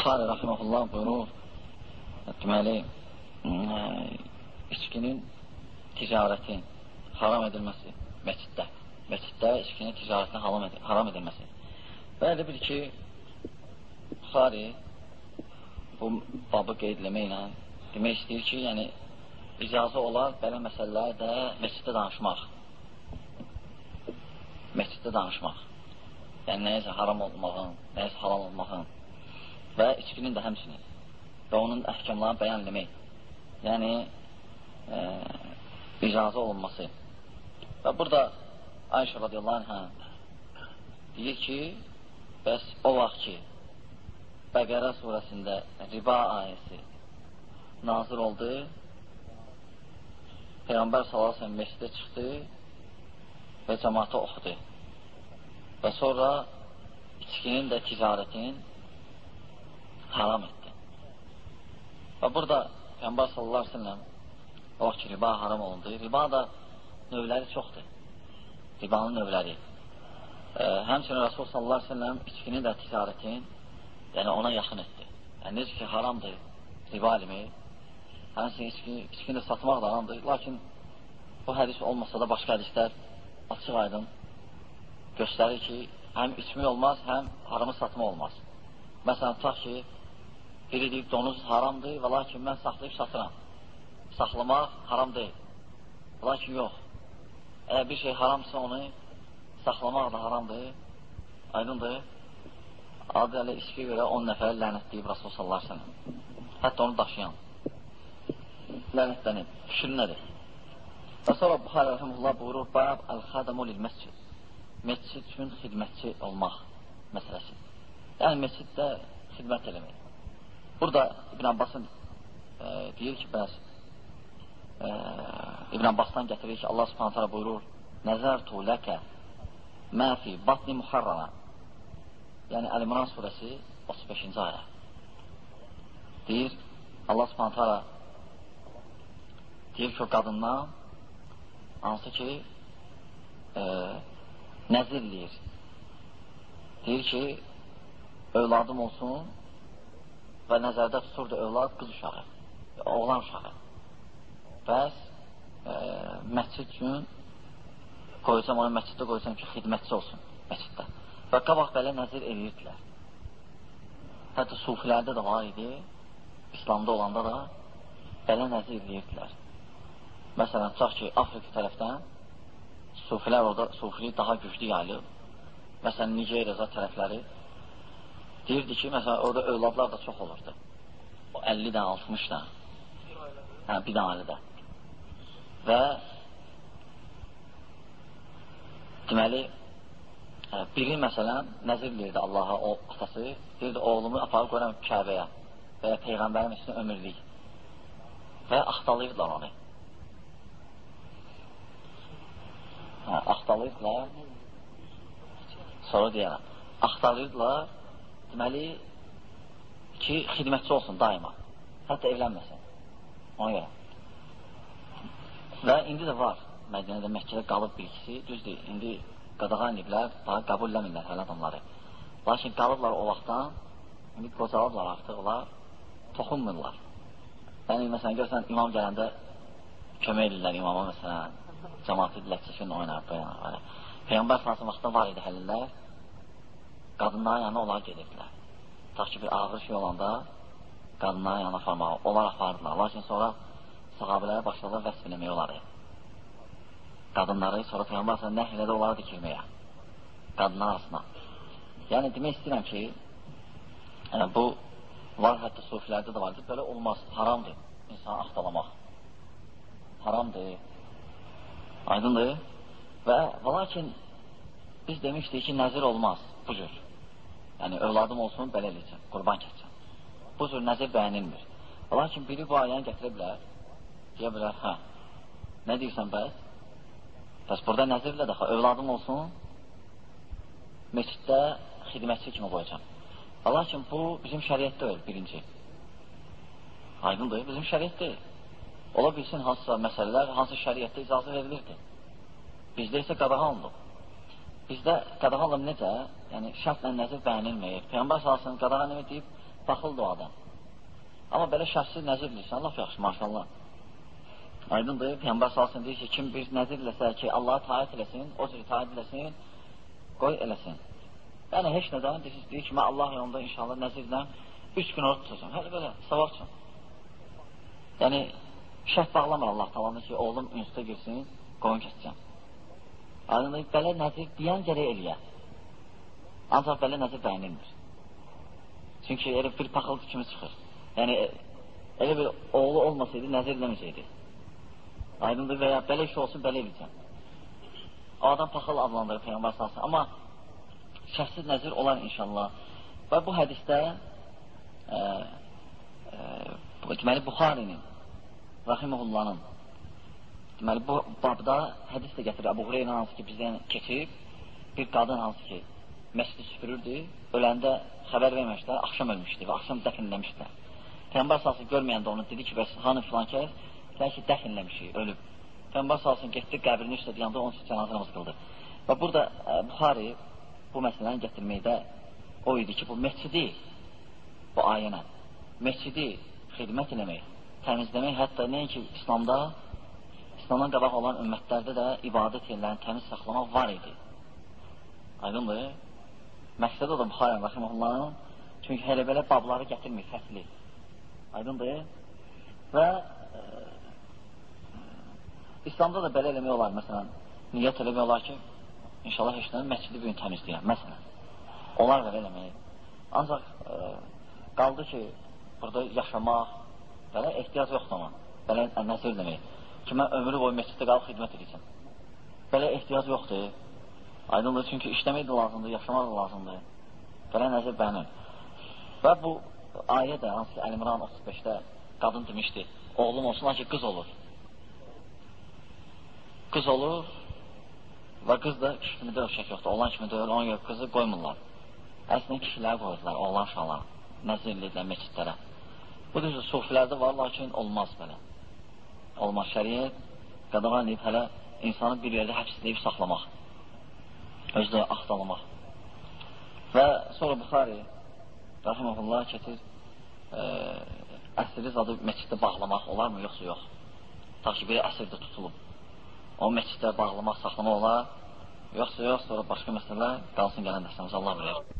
Buxarə rəhməhullah buyurur, deməli, içkinin ticarətin haram edilməsi məsciddə, məsciddə içkinin ticarətin haram, ed haram edilməsi. Və elə bil ki, Buxari bu babı qeydləməklə demək istəyir ki, yəni icazə olar belə məsələləri də məsciddə danışmaq. Məsciddə danışmaq. Yəni nəyisə haram olmağın, nəyisə halal olmağın və içkinin də həmçinin və onun əhkamlarını bəyan eləmək. Yəni e, icazə olunması. Və burada Ayşə radiyallahu anh deyir ki, bəs o vaxt ki, Bəqərə surəsində riba ayəsi nazır oldu, Peyğəmbər salasın mescidə çıxdı və cəmaata oxudu. Və sonra içkinin də ticarətin haram etdi. Və burada Peyğəmbər sallallahu aleyhi ve sellem o vaxt ki, riba haram olundu. Riba da növləri çoxdur. Ribanın növləri. E, həmçinin Rasul sallallahu aleyhi ve sellem içkinin də ticarətin yəni ona yaxın etdi. Yəni necə ki, haramdır riba elmi, həmçinin içki, içkini də satmaq da haramdır. Lakin bu hədis olmasa da başqa hədislər açıq aydın göstərir ki, həm içmək olmaz, həm haramı satma olmaz. Məsələn, tutaq ki, deyib donuz haramdır və lakin mən saxlayıb satıram saxlamaq haram deyil. Lakin yox. Əgər bir şey haramsa onu saxlamaq da haramdır. Aydındır. Adı elə içki görə 10 nəfər lənətləyib Rasul ve sellem. Hətta onu daşıyan. Lənətlənib. Fikir nədir? Və sonra Buxarə rəhməlullah buyurur, Bab əl-xadamu lil-məscid. Məscid üçün xidmətçi olmaq məsələsi. Yəni, məsciddə xidmət eləmək. Burada İbn Abbasın e, deyir ki, bəs e, İbn Abbasdan gətirir ki, Allah subhanət hələ buyurur, Nəzərtu ləkə mə fi batni muharrama. Yəni Əl-İmran surəsi 35-ci ayə. Deyir Allah subhanət hələ deyir ki, o qadından hansı ki e, nəzir deyir deyir ki övladım olsun və nəzərdə tuturdu övlad qız uşağı oğlan uşağı bəs e, məscid üçün qoyacam, onu məsciddə qoyacam ki, xidmətçi olsun məsciddə. Və qabaq belə nəzir edirdilər. Hətta sufilərdə də var idi, İslamda olanda da belə nəzir edirdilər. Məsələn, tutaq ki, Afrika tərəfdən sufilər orada, sufilik daha güclü yayılıb. Məsələn, Nigeriya tərəfləri deyirdi ki, məsələn, orada övladlar da çox olurdu. O 50 dən, 60 dən. Hə, bir dənə ailədə və deməli e, biri məsələn nəzir verirdi Allaha o atası. Deyirdi oğlumu aparıb qoyuram Kəbəyə və ya Peyğəmbərin üstünə ömürlük və axtalayırdılar onu. Hə, axtalayırdılar. Sonra deyərəm axtalayırdılar deməli ki xidmətçi olsun daima. Hətta evlənməsin. Ona görə. Və indi də var. Mədinədə, Məkkədə qalıb bir ikisi, düzdür, indi qadağan ediblər, daha qəbul eləmirlər hələ adamları. Lakin qalıblar o vaxtdan, indi qocalıblar artıq, onlar toxunmurlar. Yəni, məsələn, görsən, imam gələndə kömək edirlər imama, məsələn, cəmatı edirlər, çəkin oynar, belə. Peyğəmbər sansı vaxtda var idi həlillər, qadınların yanına onlar gedirdilər. Ta ki, bir ağır şey olanda qadınların yanına aparmağa, onlar apardılar. Lakin sonra sahabələrə başladılar vəsf eləmək oları. Qadınları sonra Peyğəmbər nə elədə onları dikilməyə. Qadınlar arasına. Yəni, demək istəyirəm ki, yəni, bu var, hətta sufilərdə də var ki, belə olmaz, haramdır insanı axtalamaq. Haramdır. Aydındır. Və lakin biz demişdik ki, nəzir olmaz bu cür. Yəni, övladım olsun, belə eləyəcəm, qurban kəsəcəm. Bu cür nəzir bəyənilmir. Lakin biri bu ayəni gətirə bilər, deyə bilər, hə, nə deyirsən bəs? Bəs burada nəzirlə də, övladım olsun, meçiddə xidmətçi kimi qoyacam. Lakin bu bizim şəriətdə öl, birinci. Aydındır, bizim şəriət deyil. Ola bilsin hansısa məsələlər, hansı şəriətdə icazə verilirdi. Bizdə isə qadağandır. Bizdə qadağanlıq necə? Yəni, şərtlə nəzir bəyənilməyib. Peyğəmbər salsın qadağan deyib, paxıldır o adam. Amma belə şəxsiz nəzir bilirsən, laf yaxşı, maşallah. Aydındır, Peyğəmbər salsın deyir ki, kim bir nəzir eləsə ki, Allaha taat eləsin, o cür taat eləsin, qoy eləsin. Yəni, heç nədən deyirsiniz, deyir ki, mən Allah yolunda inşallah nəzirlə üç gün orada tutacam. Hələ belə, savab üçün. Yəni, şərt bağlamır Allah talanı ki, oğlum instituta girsin, qoyun kəsəcəm. Aydındır, belə nəzir deyən gərək eləyə. Ancaq belə nəzir bəyənilmir. Çünki elə bir paxıltı kimi çıxır. Yəni, elə bir oğlu olmasaydı, nəzir eləməyəcəkdi. Aydındır və ya belə iş olsun, belə eləyəcəm. O adam paxıl adlandırır Peyğəmbər salsın. Amma şəxsiz nəzir olar inşallah. Və bu hədisdə e, e, deməli, Buxarinin Rahimullahın deməli, bu babda hədis də gətirir. Əbu Hureyra hansı ki, bizdən keçib, bir qadın hansı ki, məscidi süpürürdü, öləndə xəbər verməmişlər, axşam ölmüşdü və axşam dəfinləmişdilər. Peyğəmbər salsın görməyəndə onu dedi ki, bəs hanı filan kəs? Deyək ki, dəfinləmişik, ölüb. Peyğəmbər salsın getdi, qəbrini üstə deyəndə onun üçün cənazə namazı qıldı. Və burada ə, e, Buxari bu məsələni gətirməkdə o idi ki, bu məscidi, bu ayənə, məscidi xidmət eləmək, təmizləmək, hətta nəinki İslamda, İslamdan qabaq olan ümmətlərdə də ibadət yerlərini təmiz saxlamaq var idi. Aydındır? Məqsəd o da Buxarən rəximəhullahın, çünki hələ belə babları gətirmir, fəsli. Aydındır? Və e, İslamda da belə eləmək olar, məsələn, niyyət eləmək olar ki, inşallah heç nədən məscidi bir gün təmizləyəm, məsələn. Olar belə eləmək. Ancaq e, qaldı ki, burada yaşamaq, belə ehtiyac yoxdur amma, belə nəzir demək ki, mən ömrü boyu məsciddə qalıb xidmət edəcəm. Belə ehtiyac yoxdur. Aydındır, çünki işləmək də lazımdır, yaşamaq da lazımdır. Belə nəzir bənim. Və bu ayə də, hansı ki, Əlimran 35-də qadın demişdi, oğlum olsun, lakin qız olur qız olur və qız da kişi kimi deyil, şək yoxdur. Olan kimi deyil, ona görə qızı qoymurlar. Əslində kişilər qoyurlar, oğlan uşaqlar, nəzirliklə meçidlərə. Bu düzdür, sufilərdə var, lakin olmaz belə. Olmaz şəriyyət, qadağan edib hələ insanı bir yerdə həbsləyib saxlamaq, özdə axtalamaq. Və sonra Buxari, rəhməhullah, keçir, ə, əsri zadı meçiddə bağlamaq olarmı, yoxsa yox? Ta ki, bir əsrdə tutulub o məsciddə bağlamaq, saxlamaq olar, yoxsa yox, sonra başqa məsələ qalsın gələn dəstəmiz Allah bilir.